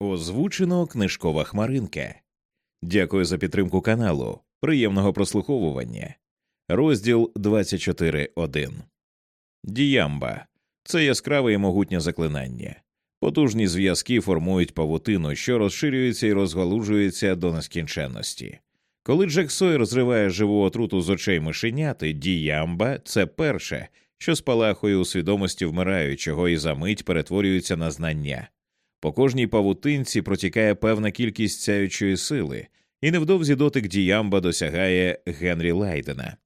Озвучено книжкова хмаринка. Дякую за підтримку каналу. Приємного прослуховування. Розділ 24.1. Діямба це яскраве і могутнє заклинання. Потужні зв'язки формують павутину, що розширюється і розгалужується до нескінченності. Коли Джек Сойер зриває живу отруту з очей мишеняти, діямба це перше, що спалахує у свідомості вмираючого і за мить перетворюється на знання. По кожній павутинці протікає певна кількість сяючої сили, і невдовзі дотик діямба досягає Генрі Лайдена.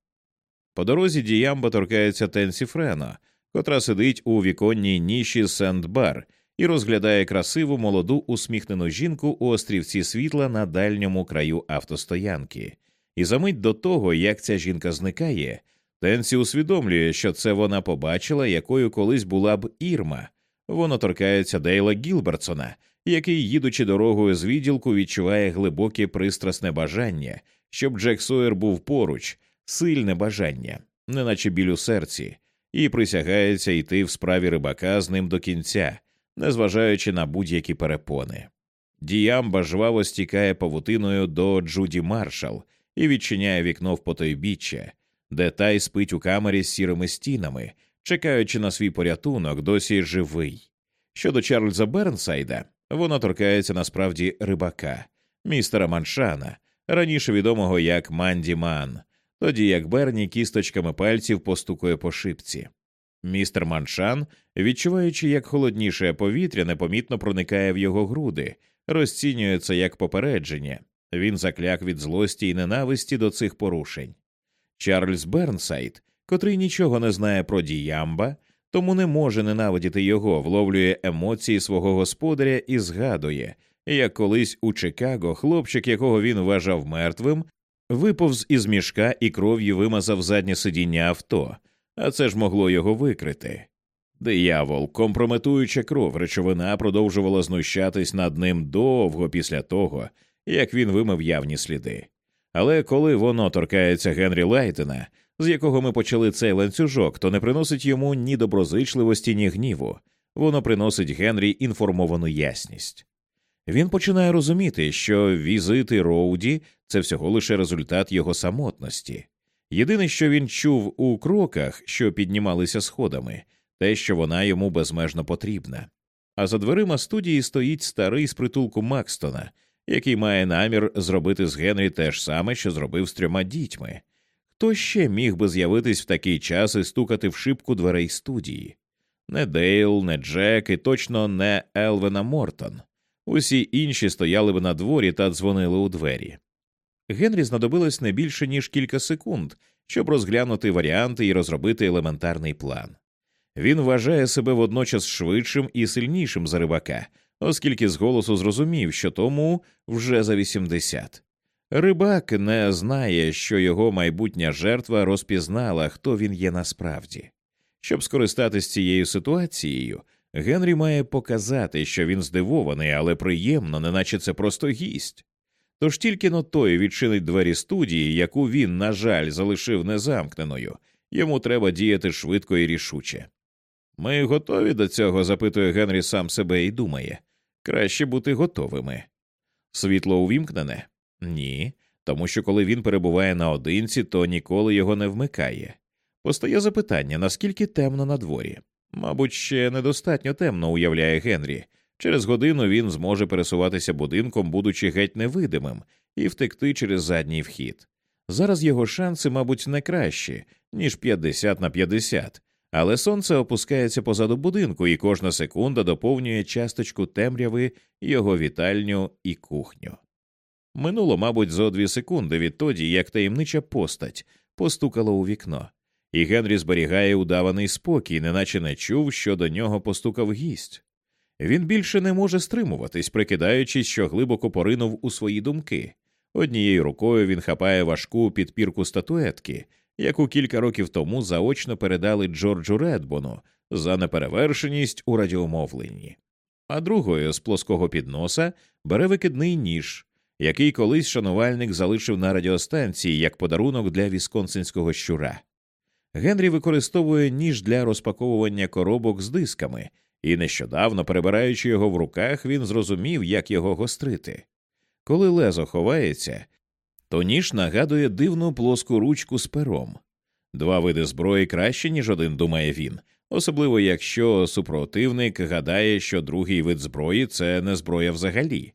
По дорозі діямба торкається Тенсі Френо, котра сидить у віконній ніші Сент-Бар і розглядає красиву молоду усміхнену жінку у острівці світла на дальньому краю автостоянки. І за мить до того, як ця жінка зникає, Тенсі усвідомлює, що це вона побачила, якою колись була б Ірма. Воно торкається Дейла Гілбертсона, який, їдучи дорогою з відділку, відчуває глибоке пристрасне бажання, щоб Джек Сойер був поруч, сильне бажання, неначе біль у серці, і присягається йти в справі рибака з ним до кінця, незважаючи на будь-які перепони. Діямба жваво стікає павутиною до Джуді Маршал і відчиняє вікно в потойбіччя, де тай спить у камері з сірими стінами, чекаючи на свій порятунок, досі живий. Щодо Чарльза Бернсайда, вона торкається насправді рибака, містера Маншана, раніше відомого як Манді Ман, тоді як Берні кісточками пальців постукує по шипці. Містер Маншан, відчуваючи, як холодніше повітря непомітно проникає в його груди, розцінюється як попередження. Він закляк від злості і ненависті до цих порушень. Чарльз Бернсайд, котрий нічого не знає про діямба, тому не може ненавидіти його, вловлює емоції свого господаря і згадує, як колись у Чикаго хлопчик, якого він вважав мертвим, виповз із мішка і кров'ю вимазав заднє сидіння авто, а це ж могло його викрити. Диявол, компрометуюча кров, речовина продовжувала знущатись над ним довго після того, як він вимив явні сліди. Але коли воно торкається Генрі Лайтена, з якого ми почали цей ланцюжок, то не приносить йому ні доброзичливості, ні гніву, воно приносить Генрі інформовану ясність. Він починає розуміти, що візити Роуді це всього лише результат його самотності. Єдине, що він чув у кроках, що піднімалися сходами, те, що вона йому безмежно потрібна. А за дверима студії стоїть старий з притулку Макстона, який має намір зробити з Генрі те ж саме, що зробив з трьома дітьми. Хто ще міг би з'явитись в такий час і стукати в шибку дверей студії? Не Дейл, не Джек і точно не Елвена Мортон. Усі інші стояли б на дворі та дзвонили у двері. Генрі знадобилось не більше ніж кілька секунд, щоб розглянути варіанти і розробити елементарний план. Він вважає себе водночас швидшим і сильнішим за рибака, оскільки з голосу зрозумів, що тому вже за 80. Рибак не знає, що його майбутня жертва розпізнала, хто він є насправді. Щоб скористатись цією ситуацією, Генрі має показати, що він здивований, але приємно, неначе це просто гість. Тож тільки но той відчинить двері студії, яку він, на жаль, залишив незамкненою, йому треба діяти швидко і рішуче. Ми готові до цього? запитує Генрі сам себе і думає краще бути готовими. Світло увімкнене? Ні, тому що коли він перебуває наодинці, то ніколи його не вмикає. Постає запитання, наскільки темно на дворі. Мабуть, ще недостатньо темно, уявляє Генрі. Через годину він зможе пересуватися будинком, будучи геть невидимим, і втекти через задній вхід. Зараз його шанси, мабуть, не кращі, ніж 50 на 50, але сонце опускається позаду будинку, і кожна секунда доповнює часточку темряви його вітальню і кухню. Минуло, мабуть, зо дві секунди відтоді, як таємнича постать постукала у вікно, і Генрі зберігає удаваний спокій, неначе не чув, що до нього постукав гість. Він більше не може стримуватись, прикидаючись, що глибоко поринув у свої думки. Однією рукою він хапає важку підпірку статуетки, яку кілька років тому заочно передали Джорджу Редбону за неперевершеність у радіомовленні, а другою з плоского підноса бере викидний ніж, який колись шанувальник залишив на радіостанції як подарунок для вісконсинського щура. Генрі використовує ніж для розпаковування коробок з дисками і нещодавно, перебираючи його в руках, він зрозумів, як його гострити. Коли лезо ховається, то ніж нагадує дивну плоску ручку з пером. Два види зброї краще, ніж один, думає він, особливо якщо супротивник гадає, що другий вид зброї це не зброя взагалі.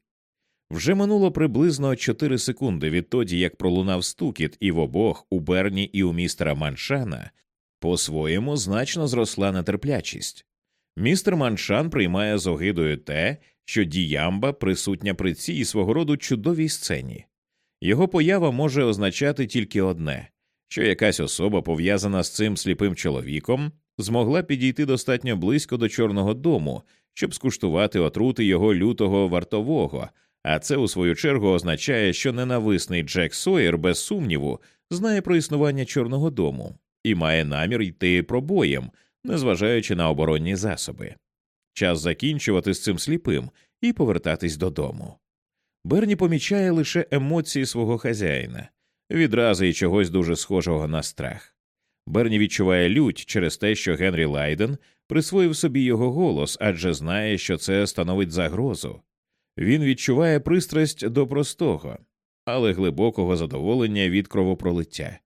Вже минуло приблизно 4 секунди відтоді, як пролунав стукіт, і в обох у Берні і у містера Маншана по своєму значно зросла нетерплячість. Містер Маншан приймає з огидою те, що діямба присутня при цій свого роду чудовій сцені. Його поява може означати тільки одне що якась особа, пов'язана з цим сліпим чоловіком, змогла підійти достатньо близько до Чорного дому, щоб скуштувати отрути його лютого вартового, а це у свою чергу означає, що ненависний Джек Сойер, без сумніву, знає про існування Чорного дому і має намір йти пробоєм, незважаючи на оборонні засоби. Час закінчувати з цим сліпим і повертатись додому. Берні помічає лише емоції свого хазяїна, відрази і чогось дуже схожого на страх. Берні відчуває лють через те, що Генрі Лайден присвоїв собі його голос, адже знає, що це становить загрозу. Він відчуває пристрасть до простого, але глибокого задоволення від кровопролиття.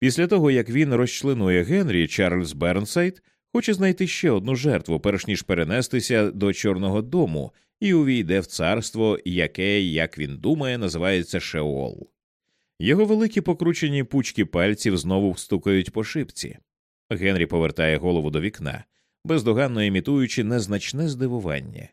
Після того, як він розчленує Генрі, Чарльз Бернсайд хоче знайти ще одну жертву, перш ніж перенестися до Чорного дому і увійде в царство, яке, як він думає, називається Шеол. Його великі покручені пучки пальців знову стукають по шипці. Генрі повертає голову до вікна, бездоганно імітуючи незначне здивування.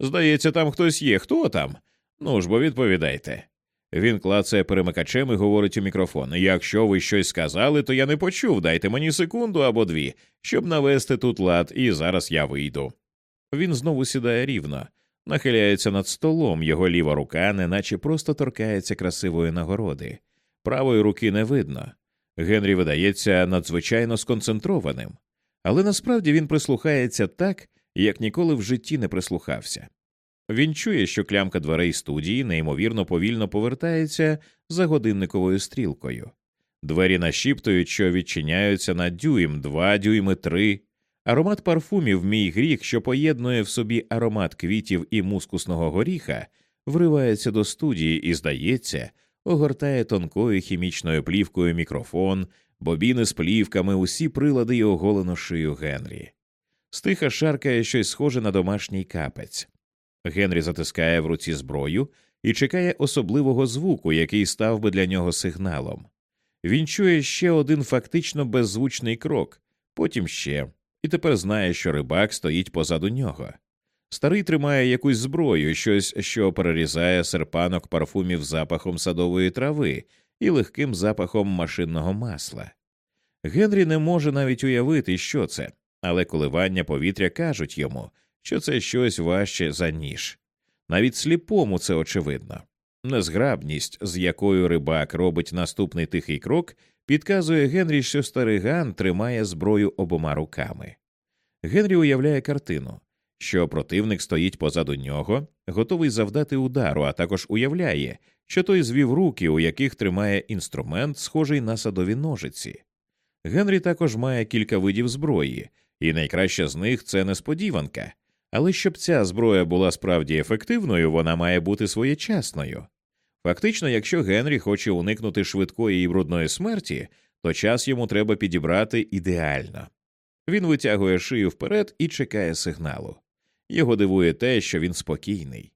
Здається, там хтось є. Хто там? Ну ж бо відповідайте. Він клацає перемикачем і говорить у мікрофон Якщо ви щось сказали, то я не почув. Дайте мені секунду або дві, щоб навести тут лад, і зараз я вийду. Він знову сідає рівно, нахиляється над столом, його ліва рука, неначе просто торкається красивої нагороди. Правої руки не видно. Генрі видається надзвичайно сконцентрованим, але насправді він прислухається так, як ніколи в житті не прислухався. Він чує, що клямка дверей студії неймовірно повільно повертається за годинниковою стрілкою. Двері нашіптують, що відчиняються на дюйм, два дюйми три. Аромат парфумів, мій гріх, що поєднує в собі аромат квітів і мускусного горіха, вривається до студії і, здається, огортає тонкою хімічною плівкою мікрофон, бобіни з плівками, усі прилади й оголену шию Генрі. Стиха шаркає щось схоже на домашній капець. Генрі затискає в руці зброю і чекає особливого звуку, який став би для нього сигналом. Він чує ще один фактично беззвучний крок, потім ще, і тепер знає, що рибак стоїть позаду нього. Старий тримає якусь зброю, щось, що перерізає серпанок парфумів запахом садової трави і легким запахом машинного масла. Генрі не може навіть уявити, що це, але коливання повітря кажуть йому, що це щось важче за ніж. Навіть сліпому це очевидно. Незграбність, з якою рибак робить наступний тихий крок, підказує Генрі, що старий Ган тримає зброю обома руками. Генрі уявляє картину, що противник стоїть позаду нього, готовий завдати удару, а також уявляє, що той звів руки, у яких тримає інструмент, схожий на садові ножиці. Генрі також має кілька видів зброї, і найкраще з них це несподіванка. Але щоб ця зброя була справді ефективною, вона має бути своєчасною. Фактично, якщо Генрі хоче уникнути швидкої і брудної смерті, то час йому треба підібрати ідеально. Він витягує шию вперед і чекає сигналу. Його дивує те, що він спокійний.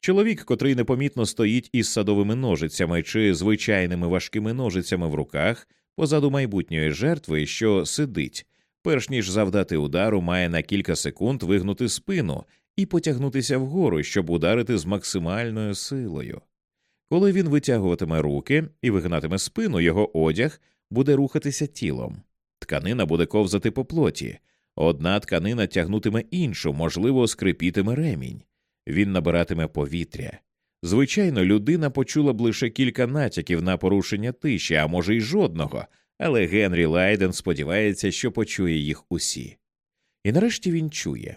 Чоловік, котрий непомітно стоїть із садовими ножицями чи звичайними важкими ножицями в руках, позаду майбутньої жертви, що сидить, перш ніж завдати удару, має на кілька секунд вигнути спину і потягнутися вгору, щоб ударити з максимальною силою. Коли він витягуватиме руки і вигнатиме спину, його одяг буде рухатися тілом, тканина буде ковзати по плоті, одна тканина тягнутиме іншу, можливо, скрипітиме ремінь, він набиратиме повітря. Звичайно, людина почула б лише кілька натяків на порушення тиші, а може й жодного, але Генрі Лайден сподівається, що почує їх усі. І нарешті він чує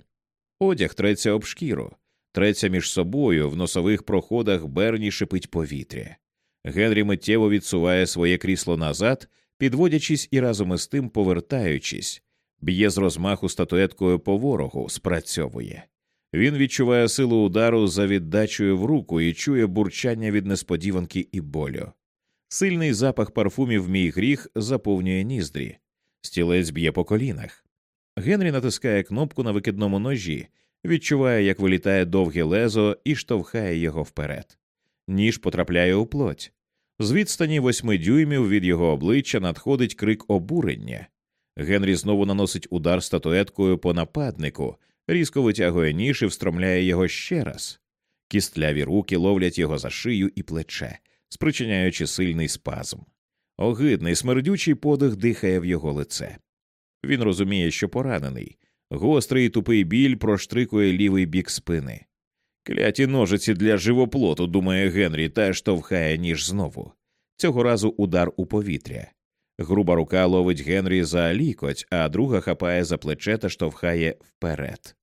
одяг треться об шкіру, треться між собою, в носових проходах Берні шипить повітря. Генрі миттєво відсуває своє крісло назад, підводячись і разом із тим повертаючись. б'є з розмаху статуеткою по ворогу, спрацьовує. Він відчуває силу удару за віддачею в руку і чує бурчання від несподіванки і болю. Сильний запах парфумів мій гріх заповнює ніздрі, стілець б'є по колінах. Генрі натискає кнопку на викидному ножі, відчуває, як вилітає довге лезо і штовхає його вперед. Ніж потрапляє у плоть. З відстані восьми дюймів від його обличчя надходить крик обурення. Генрі знову наносить удар статуеткою по нападнику, різко витягує ніж і встромляє його ще раз. Кістляві руки ловлять його за шию і плече, спричиняючи сильний спазм. Огидний смердючий подих дихає в його лице. Він розуміє, що поранений. Гострий і тупий біль проштрикує лівий бік спини. Кляті ножиці для живоплоту, думає Генрі, та штовхає ніж знову. Цього разу удар у повітря. Груба рука ловить Генрі за лікоть, а друга хапає за плече та штовхає вперед.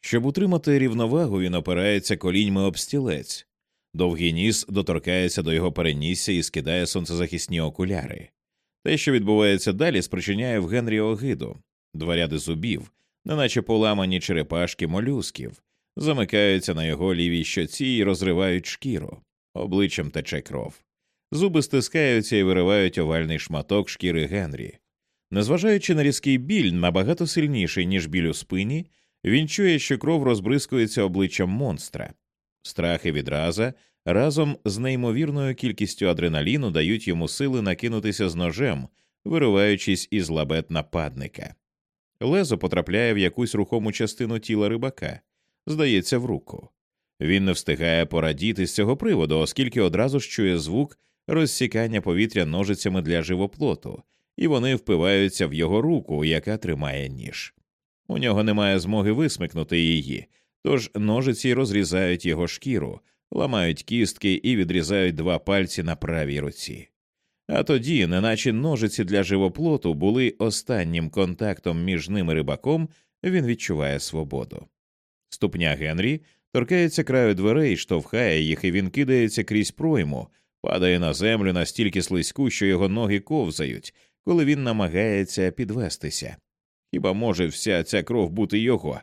Щоб утримати рівновагу, він опирається коліньми об стілець. Довгий ніс доторкається до його перенісся і скидає сонцезахисні окуляри. Те, що відбувається далі, спричиняє в Генрі огиду, два ряди зубів, неначе поламані черепашки молюсків, замикаються на його лівій щоці і розривають шкіру, обличчям тече кров. Зуби стискаються і виривають овальний шматок шкіри Генрі. Незважаючи на різкий біль, набагато сильніший, ніж біль у спині, він чує, що кров розбризкується обличчям монстра. Страх і відраза разом з неймовірною кількістю адреналіну дають йому сили накинутися з ножем, вириваючись із лабет нападника. Лезо потрапляє в якусь рухому частину тіла рибака, здається, в руку. Він не встигає порадіти з цього приводу, оскільки одразу ж чує звук розсікання повітря ножицями для живоплоту, і вони впиваються в його руку, яка тримає ніж. У нього немає змоги висмикнути її, тож ножиці розрізають його шкіру, ламають кістки і відрізають два пальці на правій руці. А тоді, неначе ножиці для живоплоту були останнім контактом між ними рибаком, він відчуває свободу. Ступня Генрі торкається краю дверей, штовхає їх, і він кидається крізь пройму, падає на землю настільки слизьку, що його ноги ковзають, коли він намагається підвестися. Хіба може вся ця кров бути його?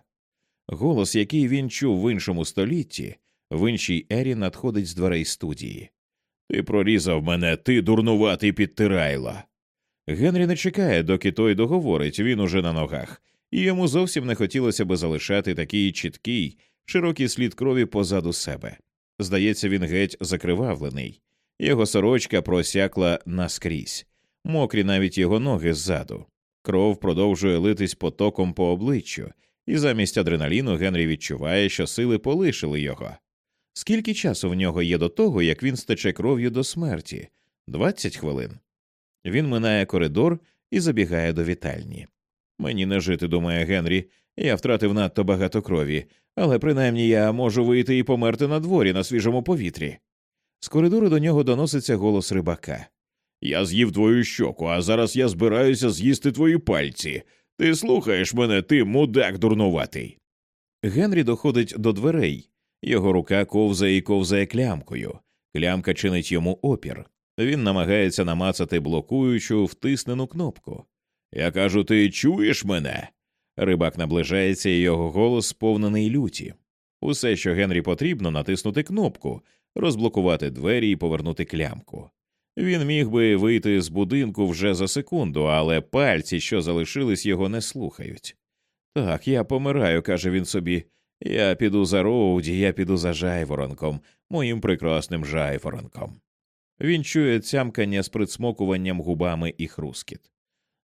Голос, який він чув в іншому столітті, в іншій ері надходить з дверей студії. Ти прорізав мене, ти дурнуватий підтирайло. Генрі не чекає, доки той договорить, він уже на ногах, і йому зовсім не хотілося би залишати такий чіткий, широкий слід крові позаду себе. Здається, він геть закривавлений, його сорочка просякла наскрізь, мокрі навіть його ноги ззаду. Кров продовжує литись потоком по обличчю, і замість адреналіну Генрі відчуває, що сили полишили його. Скільки часу в нього є до того, як він стече кров'ю до смерті? Двадцять хвилин. Він минає коридор і забігає до вітальні. Мені не жити, думає Генрі. Я втратив надто багато крові, але принаймні я можу вийти і померти на дворі на свіжому повітрі. З коридору до нього доноситься голос рибака. Я з'їв твою щоку, а зараз я збираюся з'їсти твої пальці. Ти слухаєш мене, ти мудак дурнуватий. Генрі доходить до дверей. Його рука ковзає і ковзає клямкою. Клямка чинить йому опір. Він намагається намацати блокуючу втиснену кнопку. Я кажу, ти чуєш мене? Рибак наближається, і його голос сповнений люті. Усе, що Генрі потрібно, натиснути кнопку, розблокувати двері і повернути клямку. Він міг би вийти з будинку вже за секунду, але пальці, що залишились, його не слухають. Так, я помираю, каже він собі. Я піду за Роуді, я піду за жайворонком, моїм прекрасним жайворонком. Він чує цямкання з присмокуванням губами і хрускіт.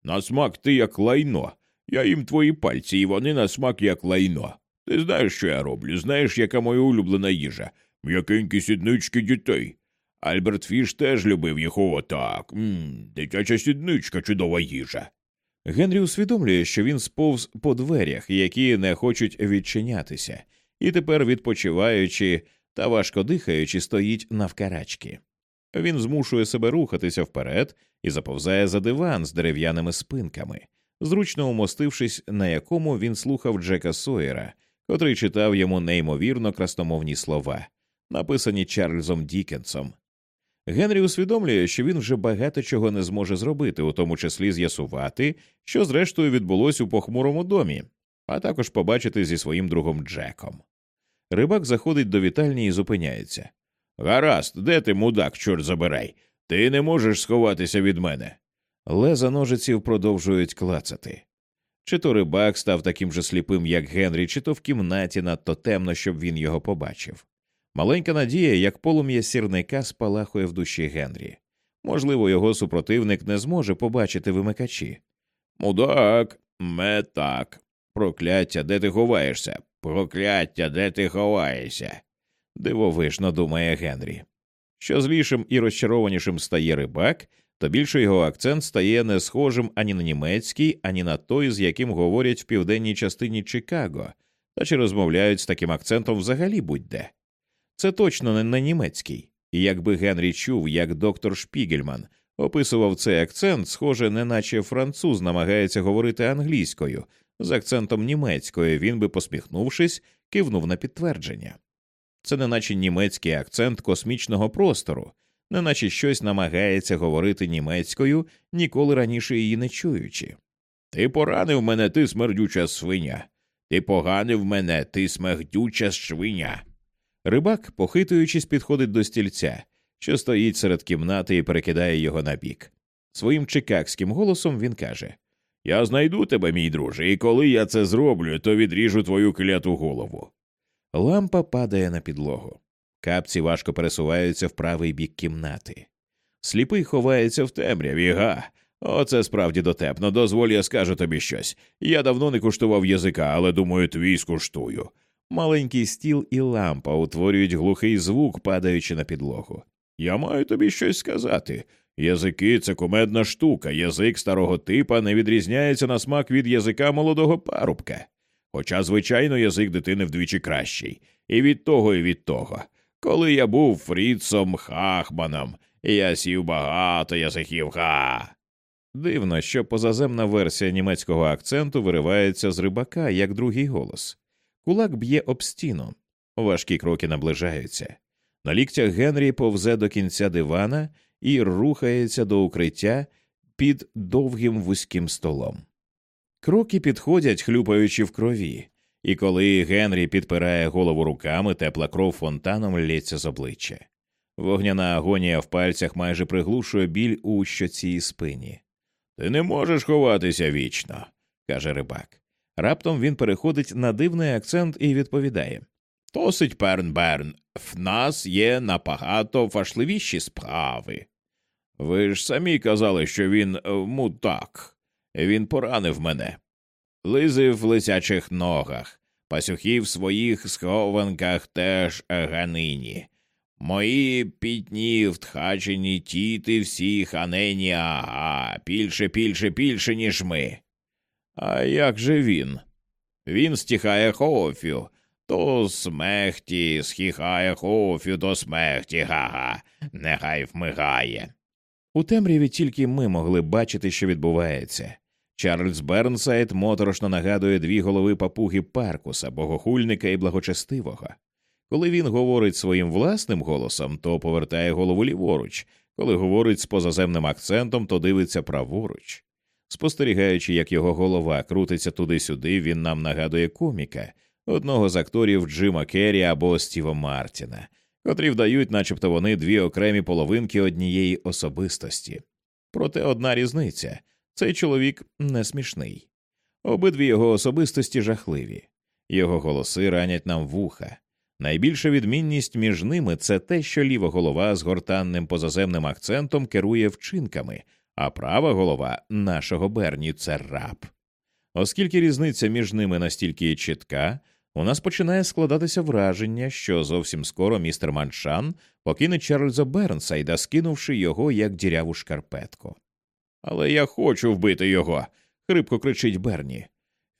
На смак ти як лайно. Я їм твої пальці, і вони на смак як лайно. Ти знаєш, що я роблю, знаєш, яка моя улюблена їжа, м'якенькі сіднички дітей. Альберт Фіш теж любив їх отак. Мм, дитяча сідничка, чудова їжа. Генрі усвідомлює, що він сповз по дверях, які не хочуть відчинятися, і тепер, відпочиваючи та важко дихаючи, стоїть навкарачки. Він змушує себе рухатися вперед і заповзає за диван з дерев'яними спинками, зручно умостившись, на якому він слухав Джека Сойера, котрий читав йому неймовірно красномовні слова, написані Чарльзом Дікенсом. Генрі усвідомлює, що він вже багато чого не зможе зробити, у тому числі з'ясувати, що зрештою відбулось у похмурому домі, а також побачити зі своїм другом Джеком. Рибак заходить до вітальні і зупиняється. Гаразд, де ти, мудак, чорт забирай? Ти не можеш сховатися від мене. Леза ножиців продовжують клацати. Чи то рибак став таким же сліпим, як Генрі, чи то в кімнаті надто темно, щоб він його побачив. Маленька надія, як полум'я сірника, спалахує в душі Генрі. Можливо, його супротивник не зможе побачити вимикачі. Мудак, ме так. Прокляття, де ти ховаєшся? Прокляття, де ти ховаєшся? дивовижно думає Генрі. Що злішим і розчарованішим стає рибак, то більше його акцент стає не схожим ані на німецький, ані на той, з яким говорять в південній частині Чикаго, та чи розмовляють з таким акцентом взагалі будь-де. Це точно не на німецький, і якби Генрі чув, як доктор Шпігельман описував цей акцент, схоже, неначе француз намагається говорити англійською, з акцентом німецькою, він би, посміхнувшись, кивнув на підтвердження. Це неначе німецький акцент космічного простору, неначе щось намагається говорити німецькою, ніколи раніше її не чуючи. Ти поранив мене, ти смердюча свиня. Ти поганив мене, ти смердюча свиня. Рибак, похитуючись, підходить до стільця, що стоїть серед кімнати і перекидає його на бік. Своїм чикагським голосом він каже Я знайду тебе, мій друже, і коли я це зроблю, то відріжу твою кляту голову. Лампа падає на підлогу. Капці важко пересуваються в правий бік кімнати. Сліпий ховається в темряві, га. Оце справді дотепно. Дозволь, я скажу тобі щось. Я давно не куштував язика, але думаю, твій скуштую. Маленький стіл і лампа утворюють глухий звук, падаючи на підлогу. Я маю тобі щось сказати. Язики це кумедна штука, язик старого типа не відрізняється на смак від язика молодого парубка. Хоча, звичайно, язик дитини вдвічі кращий, і від того, і від того. Коли я був Фріцом Хахманом, я сів багато язиків га. Дивно, що позаземна версія німецького акценту виривається з рибака як другий голос. Кулак б'є об стіну, важкі кроки наближаються. На ліктях Генрі повзе до кінця дивана і рухається до укриття під довгим вузьким столом. Кроки підходять, хлюпаючи в крові, і коли Генрі підпирає голову руками, тепла кров фонтаном лється з обличчя. Вогняна агонія в пальцях майже приглушує біль у щоці і спині. Ти не можеш ховатися вічно, каже рибак. Раптом він переходить на дивний акцент і відповідає Досить Перн Берн, в нас є набагато важливіші справи. Ви ж самі казали, що він е, мутак. Він поранив мене, лизи в лисячих ногах, пасюхи в своїх схованках теж ганині. Мої пітні втхачені тіти всі ханені ага, більше, більше, більше, ніж ми. А як же він? Він стіхає хофю, то смехті, схіхає хофю, то смехті, га-га, нехай вмигає. У темряві тільки ми могли бачити, що відбувається. Чарльз Бернсайд моторошно нагадує дві голови папуги Паркуса, богохульника і благочестивого. Коли він говорить своїм власним голосом, то повертає голову ліворуч, коли говорить з позаземним акцентом, то дивиться праворуч. Спостерігаючи, як його голова крутиться туди-сюди, він нам нагадує коміка, одного з акторів Джима Керрі або Стіва Мартіна, котрі вдають, начебто вони дві окремі половинки однієї особистості. Проте одна різниця цей чоловік не смішний. Обидві його особистості жахливі, його голоси ранять нам вуха. Найбільша відмінність між ними це те, що ліва голова з гортанним позаземним акцентом керує вчинками, а права голова нашого Берні це раб. Оскільки різниця між ними настільки чітка, у нас починає складатися враження, що зовсім скоро містер Маншан покине Чарльза Бернсайда, скинувши його як діряву шкарпетку. Але я хочу вбити його. хрипко кричить Берні.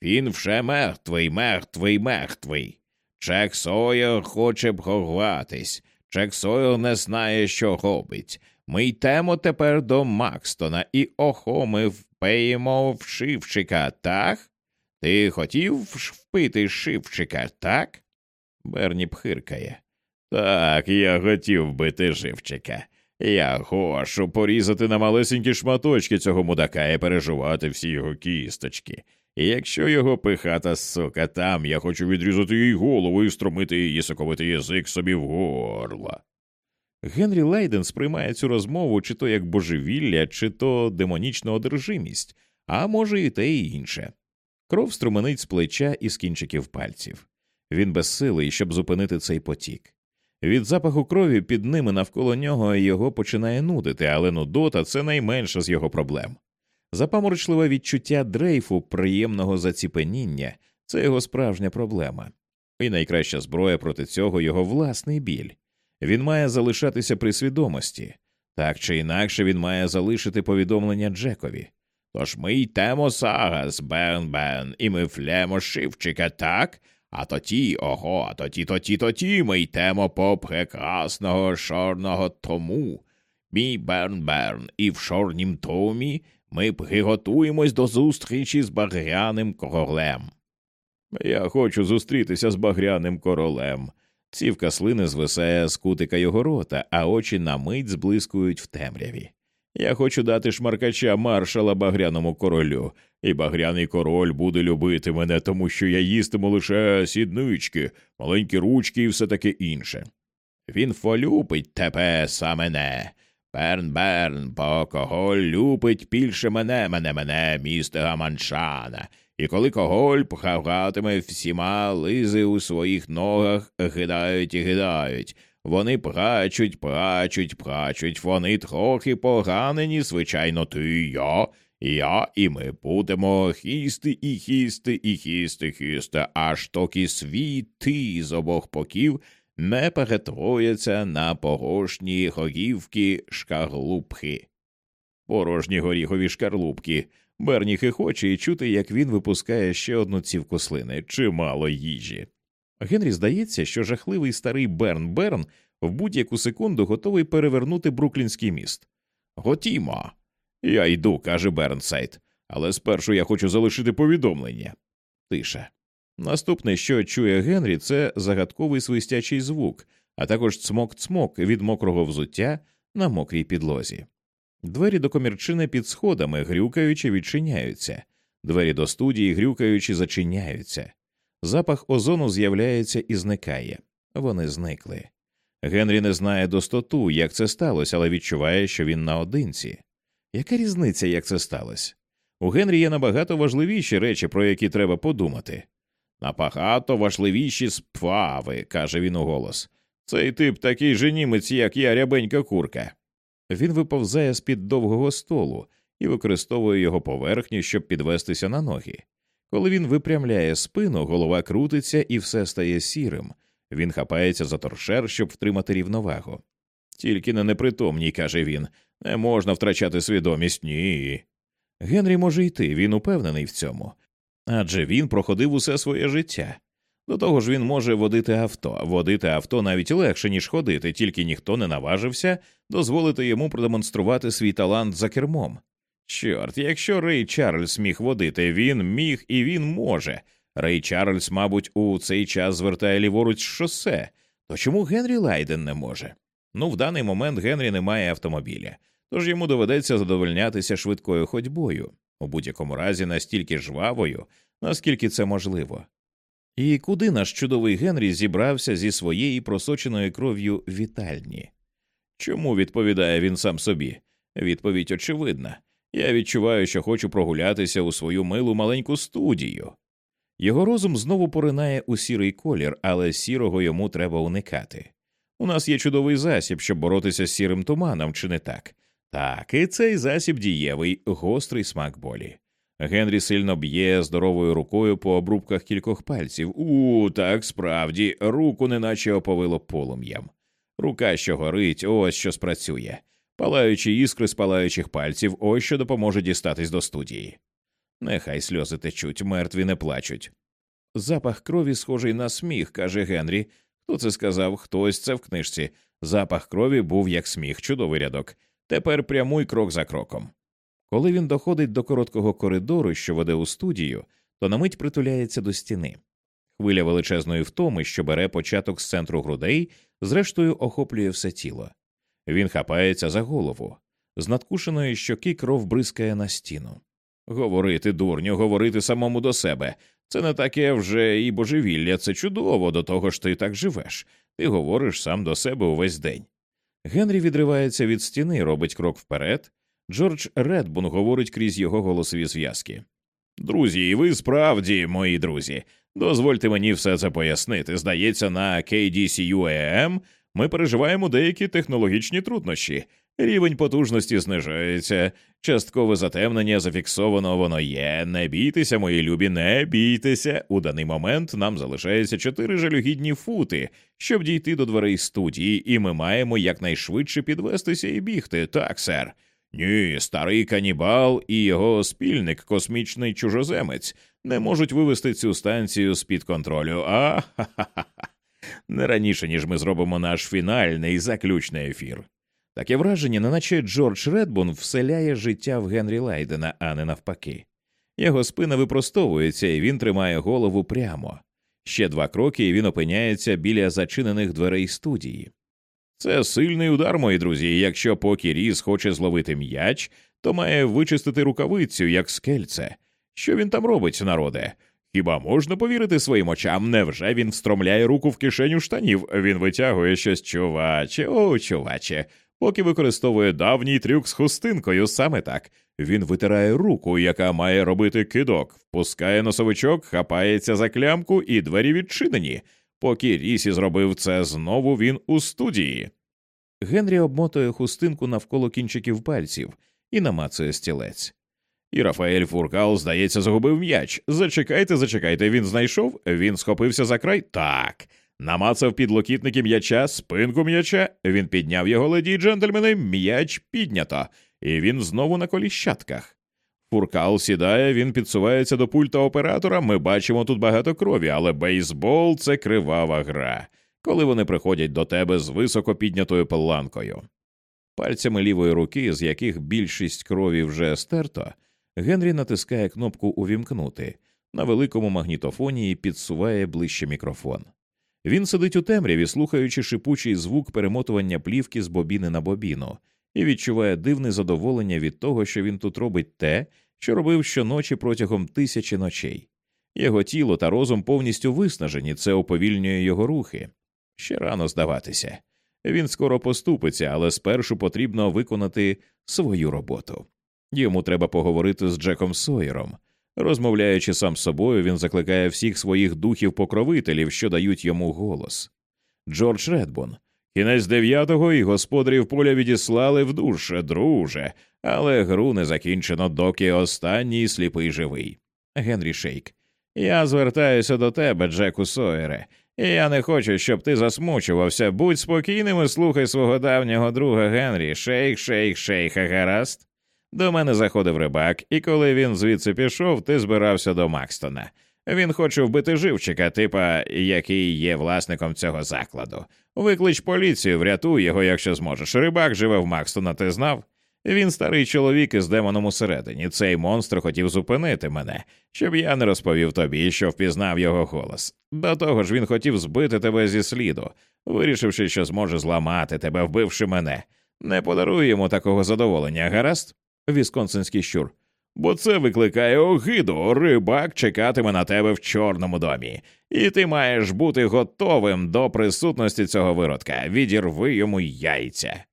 Він вже мертвий, мертвий, мертвий. Чек Сойер хоче б ховатись. Чек Сойер не знає, що робить. Ми йдемо тепер до Макстона і охо ми впеємо в шивчика, так? Ти хотів впити шивчика, так? Берні пхиркає. Так, я хотів бити живчика. Я хочу порізати на малесенькі шматочки цього мудака і переживати всі його кісточки. І якщо його пихата сука там, я хочу відрізати їй голову і струмити її соковитий язик собі в горло. Генрі Лейден сприймає цю розмову чи то як божевілля, чи то демонічну одержимість, а може, і те і інше. Кров струменить з плеча і з кінчиків пальців. Він безсилий, щоб зупинити цей потік. Від запаху крові під ними навколо нього його починає нудити, але нудота це найменша з його проблем. Запаморочливе відчуття дрейфу, приємного заціпеніння це його справжня проблема, і найкраща зброя проти цього його власний біль. Він має залишатися при свідомості, так чи інакше він має залишити повідомлення Джекові. Тож ми йдемо зараз, Бен Бен, і ми флемо шивчика, так? А тоді, ого, а тоді, тоді, тоді ми йдемо по прекрасного чорного тому. Мій Берн Берн, і в чорнім томі ми приготуємось до зустрічі з багряним королем. Я хочу зустрітися з багряним королем. Цівка слини звисає з кутика його рота, а очі на мить зблискують в темряві. Я хочу дати шмаркача маршала багряному королю, і багряний король буде любити мене, тому що я їстиму лише сіднички, маленькі ручки і все таке інше. Він полюбить тебе самене. Берн Берн, бо кого любить більше мене, мене, мене, містера Маншана, і коли коголь пхаватиме всіма лизи у своїх ногах, гидають і гидають. Вони прачуть, прачуть, прачуть, вони трохи поганені, звичайно, ти і я, я, і ми будемо хісти і хісти, і хісти, хісти, аж токи світи з обох боків не перетрояться на порожні горівки шкарлупки. Порожні горіхові шкарлупки. Берні хихоче і чути, як він випускає ще одну цівку слини, чимало їжі. Генрі здається, що жахливий старий Берн Берн в будь-яку секунду готовий перевернути Бруклінський міст. Готімо. Я йду, каже Бернсайд, але спершу я хочу залишити повідомлення. Тиша. Наступне, що чує Генрі, це загадковий свистячий звук, а також цмок-цмок від мокрого взуття на мокрій підлозі. Двері до комірчини під сходами, грюкаючи, відчиняються, двері до студії, грюкаючи, зачиняються. Запах озону з'являється і зникає. Вони зникли. Генрі не знає достоту, як це сталося, але відчуває, що він наодинці. Яка різниця, як це сталося? У Генрі є набагато важливіші речі, про які треба подумати. Набагато важливіші справи, каже він у голос. Цей тип такий же німець, як я, рябенька курка. Він виповзає з під довгого столу і використовує його поверхню, щоб підвестися на ноги. Коли він випрямляє спину, голова крутиться і все стає сірим. Він хапається за торшер, щоб втримати рівновагу. Тільки не непритомній, каже він, не можна втрачати свідомість, ні. Генрі може йти, він упевнений в цьому. Адже він проходив усе своє життя. До того ж він може водити авто, водити авто навіть легше, ніж ходити, тільки ніхто не наважився дозволити йому продемонструвати свій талант за кермом. Чорт, якщо Рей Чарльз міг водити, він міг і він може. Рей Чарльз, мабуть, у цей час звертає ліворуч шосе, то чому Генрі Лайден не може? Ну, в даний момент Генрі не має автомобіля, тож йому доведеться задовольнятися швидкою ходьбою, у будь-якому разі настільки жвавою, наскільки це можливо. І куди наш чудовий Генрі зібрався зі своєї просоченої кров'ю вітальні? Чому відповідає він сам собі? Відповідь очевидна. Я відчуваю, що хочу прогулятися у свою милу маленьку студію. Його розум знову поринає у сірий колір, але сірого йому треба уникати. У нас є чудовий засіб, щоб боротися з сірим туманом, чи не так? Так, і цей засіб дієвий, гострий смак болі. Генрі сильно б'є здоровою рукою по обрубках кількох пальців. У, так справді, руку неначе оповило полум'ям. Рука, що горить, ось що спрацює. Палаючі іскри з палаючих пальців, ось що допоможе дістатись до студії. Нехай сльози течуть, мертві не плачуть. Запах крові схожий на сміх, каже Генрі. Хто це сказав? Хтось це в книжці. Запах крові був як сміх, чудовий рядок. Тепер прямуй крок за кроком. Коли він доходить до короткого коридору, що веде у студію, то на мить притуляється до стіни. Хвиля величезної втоми, що бере початок з центру грудей, зрештою охоплює все тіло. Він хапається за голову. З надкушеної щоки кров бризкає на стіну. Говорити, дурню, говорити самому до себе. Це не таке вже і божевілля, це чудово, до того ж ти так живеш. Ти говориш сам до себе увесь день. Генрі відривається від стіни, робить крок вперед. Джордж Редбун говорить крізь його голосові зв'язки. Друзі, і ви справді, мої друзі, дозвольте мені все це пояснити. Здається, на KDCUEM ми переживаємо деякі технологічні труднощі. Рівень потужності знижується, часткове затемнення зафіксовано воно є. Не бійтеся, мої любі, не бійтеся. У даний момент нам залишається чотири жалюгідні фути, щоб дійти до дверей студії, і ми маємо якнайшвидше підвестися і бігти. Так, сер. Ні, старий канібал і його спільник, космічний чужоземець, не можуть вивести цю станцію з під контролю. А ха ха ха не раніше ніж ми зробимо наш фінальний заключний ефір. Таке враження, неначе Джордж Редбун вселяє життя в Генрі Лайдена, а не навпаки. Його спина випростовується, і він тримає голову прямо. Ще два кроки, і він опиняється біля зачинених дверей студії. Це сильний удар, мої друзі. Якщо поки Різ хоче зловити м'яч, то має вичистити рукавицю, як скельце. Що він там робить, народе? Хіба можна повірити своїм очам? Невже він встромляє руку в кишеню штанів? Він витягує щось, чуваче, о, чуваче, поки використовує давній трюк з хустинкою, саме так. Він витирає руку, яка має робити кидок, впускає носовичок, хапається за клямку, і двері відчинені. Поки Рісі зробив це знову він у студії. Генрі обмотує хустинку навколо кінчиків пальців і намацує стілець. І Рафаель Фуркал, здається, загубив м'яч. Зачекайте, зачекайте, він знайшов, він схопився за край. Так. Намацав підлокітники м'яча, спинку м'яча, він підняв його леді джентльмени, м'яч піднято, і він знову на коліщатках. Фуркал сідає, він підсувається до пульта оператора. Ми бачимо тут багато крові, але бейсбол це кривава гра, коли вони приходять до тебе з високо піднятою паланкою. Пальцями лівої руки, з яких більшість крові вже стерто, Генрі натискає кнопку Увімкнути на великому магнітофоні і підсуває ближче мікрофон. Він сидить у темряві, слухаючи шипучий звук перемотування плівки з бобіни на бобіну, і відчуває дивне задоволення від того, що він тут робить те, що робив щоночі протягом тисячі ночей. Його тіло та розум повністю виснажені, це уповільнює його рухи. Ще рано здаватися. Він скоро поступиться, але спершу потрібно виконати свою роботу. Йому треба поговорити з Джеком Сойером. Розмовляючи сам з собою, він закликає всіх своїх духів покровителів, що дають йому голос. Джордж Редбун. Кінець дев'ятого і господарів поля відіслали в душ, друже, але гру не закінчено, доки останній сліпий живий. Генрі Шейк. Я звертаюся до тебе, Джеку Сойере, я не хочу, щоб ти засмучувався. Будь спокійним і слухай свого давнього друга Генрі. Шейх, шейх, шейха, гаразд. До мене заходив рибак, і коли він звідси пішов, ти збирався до Макстона. Він хоче вбити живчика, типа який є власником цього закладу. Виклич поліцію, врятуй його, якщо зможеш. Рибак живе в Макстона, ти знав? Він старий чоловік із демоном усередині. Цей монстр хотів зупинити мене, щоб я не розповів тобі, що впізнав його голос. До того ж, він хотів збити тебе зі сліду, вирішивши, що зможе зламати тебе, вбивши мене. Не подаруй йому такого задоволення, гаразд? Вісконсинський щур. Бо це викликає огиду. Рибак чекатиме на тебе в чорному домі, і ти маєш бути готовим до присутності цього виродка. Відірви йому яйця.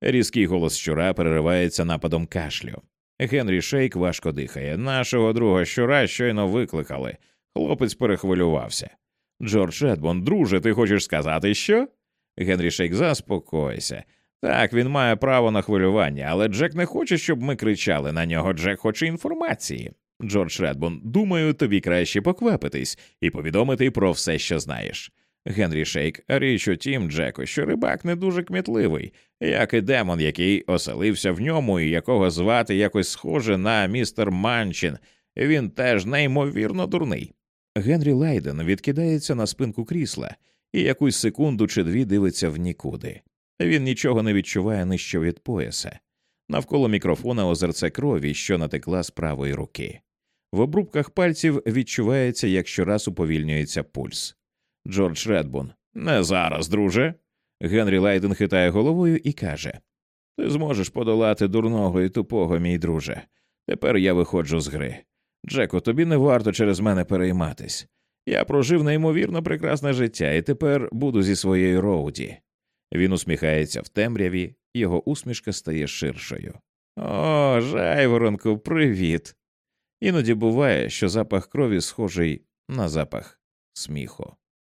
Різкий голос щура переривається нападом кашлю. Генрі Шейк важко дихає. Нашого друга щура щойно викликали. Хлопець перехвилювався. Джордж Едмон, друже, ти хочеш сказати що? Генрі Шейк, заспокойся. Так, він має право на хвилювання, але Джек не хоче, щоб ми кричали на нього. Джек хоче інформації. Джордж Редбун, думаю, тобі краще поквапитись і повідомити про все, що знаєш. Генрі Шейк, річ у тім, Джеку, що рибак не дуже кмітливий, як і демон, який оселився в ньому, і якого звати якось схоже на містер Манчин. Він теж неймовірно дурний. Генрі Лайден відкидається на спинку крісла і якусь секунду чи дві дивиться в нікуди. Він нічого не відчуває нижче від пояса. Навколо мікрофона озерце крові, що натекла з правої руки. В обрубках пальців відчувається, як щораз уповільнюється пульс. Джордж Редбун. Не зараз, друже. Генрі Лайден хитає головою і каже Ти зможеш подолати дурного і тупого, мій друже. Тепер я виходжу з гри. Джеко, тобі не варто через мене перейматись. Я прожив неймовірно прекрасне життя і тепер буду зі своєю роуді. Він усміхається в темряві, його усмішка стає ширшою. О, жайворонку, привіт. Іноді буває, що запах крові схожий на запах сміху.